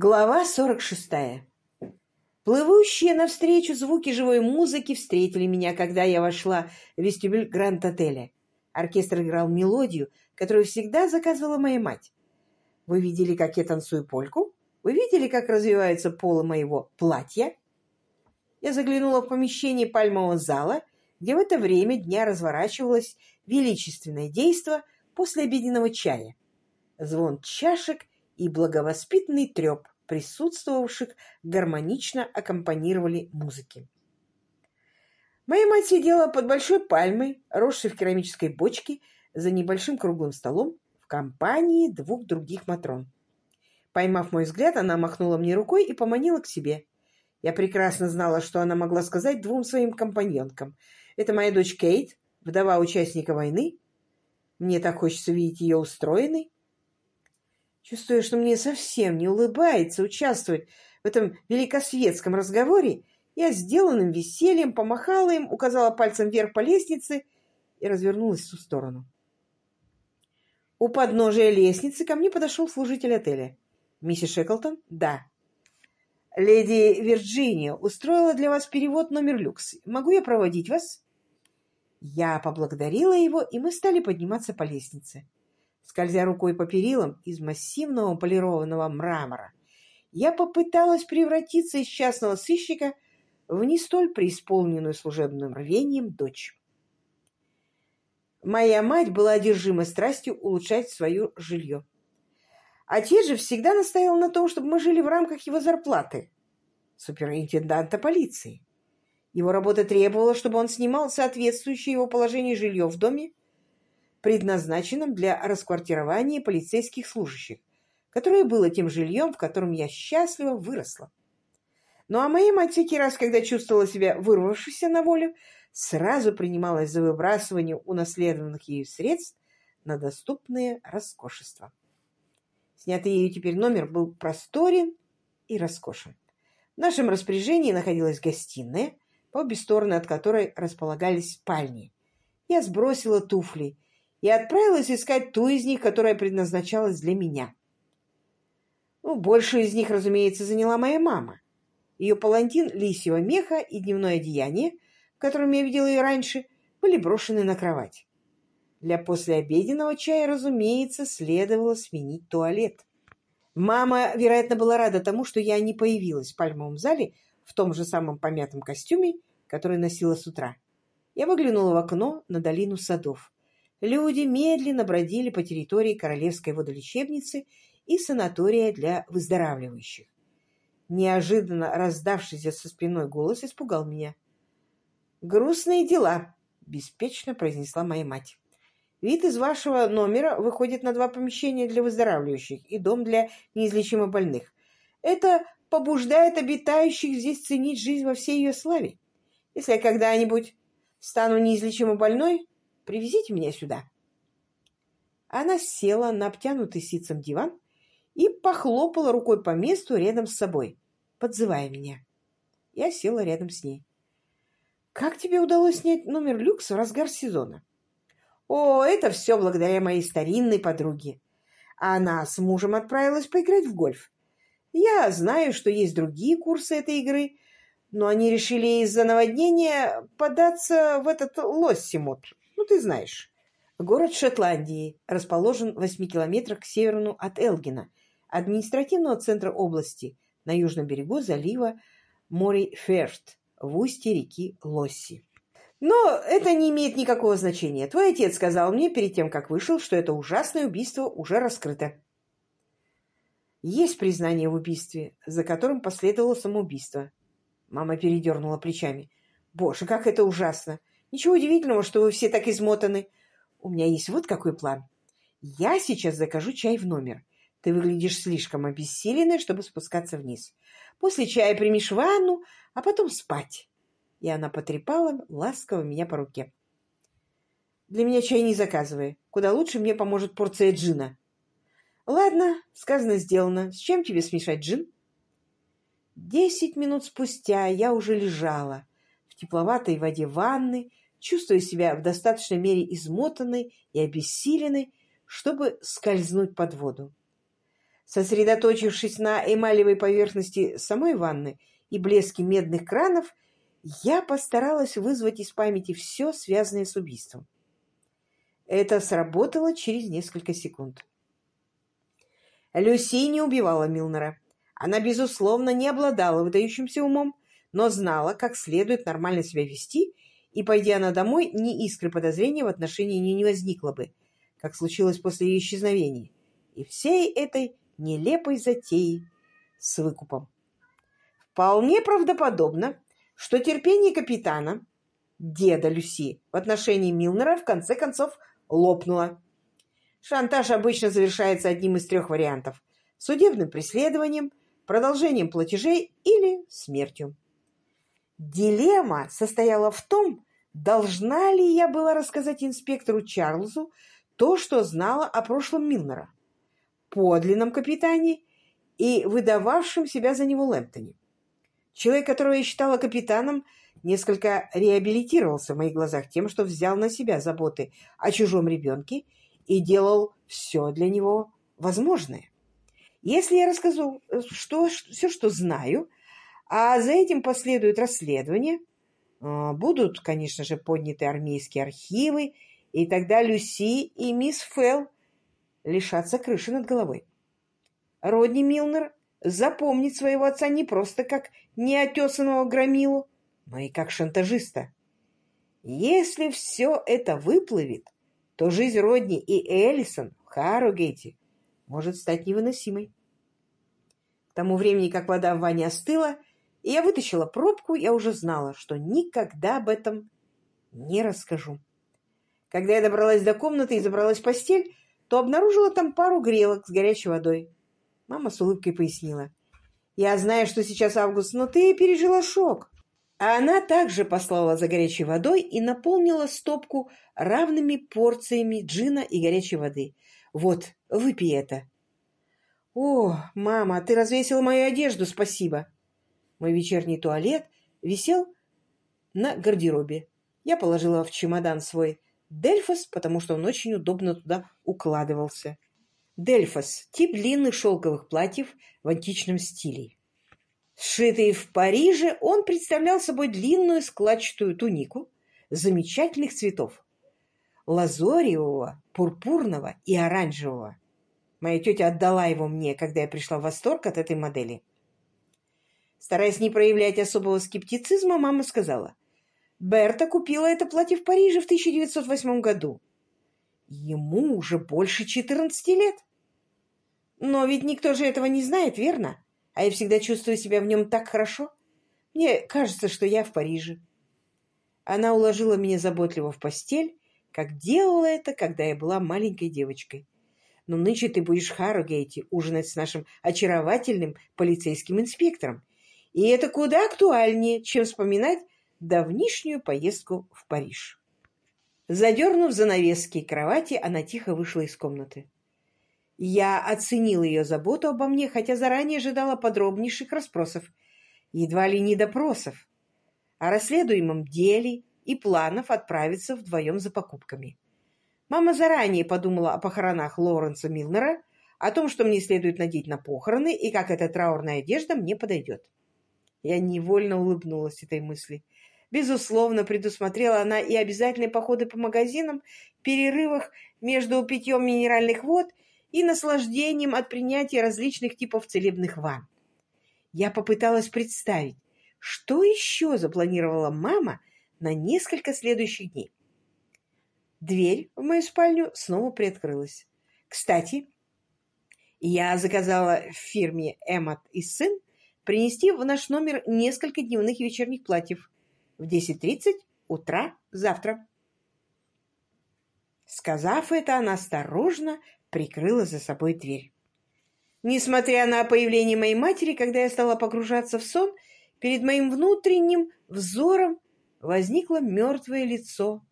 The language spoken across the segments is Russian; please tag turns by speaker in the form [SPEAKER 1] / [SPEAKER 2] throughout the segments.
[SPEAKER 1] Глава 46. Плывущие навстречу звуки живой музыки встретили меня, когда я вошла в вестибюль Гранд-отеля. Оркестр играл мелодию, которую всегда заказывала моя мать. Вы видели, как я танцую польку? Вы видели, как развиваются полы моего платья? Я заглянула в помещение пальмового зала, где в это время дня разворачивалось величественное действо после обеденного чая. Звон чашек — и благовоспитанный треп присутствовавших гармонично аккомпанировали музыке. Моя мать сидела под большой пальмой, росшей в керамической бочке, за небольшим круглым столом в компании двух других матрон. Поймав мой взгляд, она махнула мне рукой и поманила к себе. Я прекрасно знала, что она могла сказать двум своим компаньонкам. «Это моя дочь Кейт, вдова участника войны. Мне так хочется видеть ее устроенной. Чувствуя, что мне совсем не улыбается участвовать в этом великосветском разговоре, я сделанным весельем помахала им, указала пальцем вверх по лестнице и развернулась в ту сторону. У подножия лестницы ко мне подошел служитель отеля. «Миссис Шеклтон?» «Да». «Леди Вирджиния устроила для вас перевод номер люкс. Могу я проводить вас?» Я поблагодарила его, и мы стали подниматься по лестнице. Скользя рукой по перилам из массивного полированного мрамора, я попыталась превратиться из частного сыщика в не столь преисполненную служебным рвением дочь. Моя мать была одержима страстью улучшать свое жилье. Отец же всегда настоял на том, чтобы мы жили в рамках его зарплаты, суперинтенданта полиции. Его работа требовала, чтобы он снимал соответствующее его положению жилье в доме предназначенном для расквартирования полицейских служащих, которое было тем жильем, в котором я счастливо выросла. Ну а моя мать всякий раз, когда чувствовала себя вырвавшейся на волю, сразу принималась за выбрасывание унаследованных ею средств на доступные роскошества. Снятый ею теперь номер был просторен и роскошен. В нашем распоряжении находилась гостиная, по обе стороны от которой располагались спальни. Я сбросила туфли и отправилась искать ту из них, которая предназначалась для меня. Ну, большую из них, разумеется, заняла моя мама. Ее палантин лисьего меха и дневное одеяние, в котором я видела ее раньше, были брошены на кровать. Для послеобеденного чая, разумеется, следовало сменить туалет. Мама, вероятно, была рада тому, что я не появилась в пальмовом зале в том же самом помятом костюме, который носила с утра. Я выглянула в окно на долину садов люди медленно бродили по территории Королевской водолечебницы и санатория для выздоравливающих. Неожиданно раздавшийся со спиной голос испугал меня. «Грустные дела», — беспечно произнесла моя мать. «Вид из вашего номера выходит на два помещения для выздоравливающих и дом для неизлечимо больных. Это побуждает обитающих здесь ценить жизнь во всей ее славе. Если я когда-нибудь стану неизлечимо больной, Привезите меня сюда. Она села на обтянутый ситцем диван и похлопала рукой по месту рядом с собой, подзывая меня. Я села рядом с ней. «Как тебе удалось снять номер люкс в разгар сезона?» «О, это все благодаря моей старинной подруге. Она с мужем отправилась поиграть в гольф. Я знаю, что есть другие курсы этой игры, но они решили из-за наводнения податься в этот Лоссимут, ты знаешь. Город Шотландии расположен в 8 километрах к северу от Элгина, административного центра области, на южном берегу залива Мори-Ферст, в устье реки Лосси. Но это не имеет никакого значения. Твой отец сказал мне перед тем, как вышел, что это ужасное убийство уже раскрыто. Есть признание в убийстве, за которым последовало самоубийство. Мама передернула плечами. Боже, как это ужасно! Ничего удивительного, что вы все так измотаны. У меня есть вот какой план. Я сейчас закажу чай в номер. Ты выглядишь слишком обессиленной, чтобы спускаться вниз. После чая примешь ванну, а потом спать. И она потрепала ласково меня по руке. Для меня чай не заказывай. Куда лучше мне поможет порция джина. Ладно, сказано, сделано. С чем тебе смешать джин? Десять минут спустя я уже лежала тепловатой воде ванны, чувствуя себя в достаточной мере измотанной и обессиленной, чтобы скользнуть под воду. Сосредоточившись на эмалевой поверхности самой ванны и блеске медных кранов, я постаралась вызвать из памяти все, связанное с убийством. Это сработало через несколько секунд. Люси не убивала Милнера. Она, безусловно, не обладала выдающимся умом, но знала, как следует нормально себя вести, и, пойдя она домой, ни искры подозрения в отношении нее не возникло бы, как случилось после ее исчезновения, и всей этой нелепой затеи с выкупом. Вполне правдоподобно, что терпение капитана, деда Люси, в отношении Милнера в конце концов лопнуло. Шантаж обычно завершается одним из трех вариантов – судебным преследованием, продолжением платежей или смертью. Дилемма состояла в том, должна ли я была рассказать инспектору Чарльзу то, что знала о прошлом Милнера, подлинном капитане и выдававшем себя за него Лэмптоне. Человек, которого я считала капитаном, несколько реабилитировался в моих глазах тем, что взял на себя заботы о чужом ребенке и делал все для него возможное. Если я расскажу что, все, что знаю, а за этим последует расследование, а, будут, конечно же, подняты армейские архивы, и тогда Люси и мисс Фелл лишатся крыши над головой. Родни Милнер запомнит своего отца не просто как неотесанного громилу, но и как шантажиста. Если все это выплывет, то жизнь Родни и Эллисон в Харрогейте может стать невыносимой. К тому времени, как вода в ванне остыла, и я вытащила пробку, я уже знала, что никогда об этом не расскажу. Когда я добралась до комнаты и забралась в постель, то обнаружила там пару грелок с горячей водой. Мама с улыбкой пояснила. «Я знаю, что сейчас август, но ты пережила шок». А она также послала за горячей водой и наполнила стопку равными порциями джина и горячей воды. «Вот, выпей это». «О, мама, ты развесила мою одежду, спасибо». Мой вечерний туалет висел на гардеробе. Я положила в чемодан свой Дельфос, потому что он очень удобно туда укладывался. Дельфос – тип длинных шелковых платьев в античном стиле. Сшитый в Париже, он представлял собой длинную складчатую тунику замечательных цветов – лазоревого, пурпурного и оранжевого. Моя тетя отдала его мне, когда я пришла в восторг от этой модели. Стараясь не проявлять особого скептицизма, мама сказала, «Берта купила это платье в Париже в 1908 году. Ему уже больше 14 лет. Но ведь никто же этого не знает, верно? А я всегда чувствую себя в нем так хорошо. Мне кажется, что я в Париже». Она уложила меня заботливо в постель, как делала это, когда я была маленькой девочкой. Но нынче ты будешь в Харрогейте ужинать с нашим очаровательным полицейским инспектором, и это куда актуальнее, чем вспоминать давнишнюю поездку в Париж. Задернув занавески кровати, она тихо вышла из комнаты. Я оценил ее заботу обо мне, хотя заранее ожидала подробнейших расспросов, едва ли не допросов, о расследуемом деле и планов отправиться вдвоем за покупками. Мама заранее подумала о похоронах Лоренса Милнера, о том, что мне следует надеть на похороны и как эта траурная одежда мне подойдет. Я невольно улыбнулась этой мысли. Безусловно, предусмотрела она и обязательные походы по магазинам, перерывах между питьем минеральных вод и наслаждением от принятия различных типов целебных ванн. Я попыталась представить, что еще запланировала мама на несколько следующих дней. Дверь в мою спальню снова приоткрылась. Кстати, я заказала в фирме «Эммот и сын» принести в наш номер несколько дневных и вечерних платьев в 10.30 утра завтра. Сказав это, она осторожно прикрыла за собой дверь. Несмотря на появление моей матери, когда я стала погружаться в сон, перед моим внутренним взором возникло мертвое лицо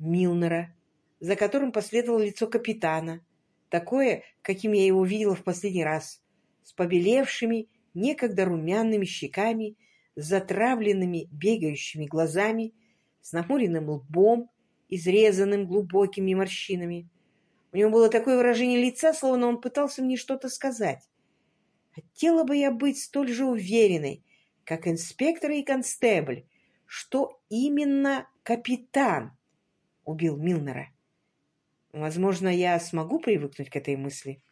[SPEAKER 1] Милнера, за которым последовало лицо капитана, такое, каким я его видела в последний раз, с побелевшими некогда румяными щеками, затравленными бегающими глазами, с нахмуренным лбом, изрезанным глубокими морщинами. У него было такое выражение лица, словно он пытался мне что-то сказать, Хотела бы я быть столь же уверенной, как инспектор и констебль, что именно капитан убил Милнера. Возможно, я смогу привыкнуть к этой мысли.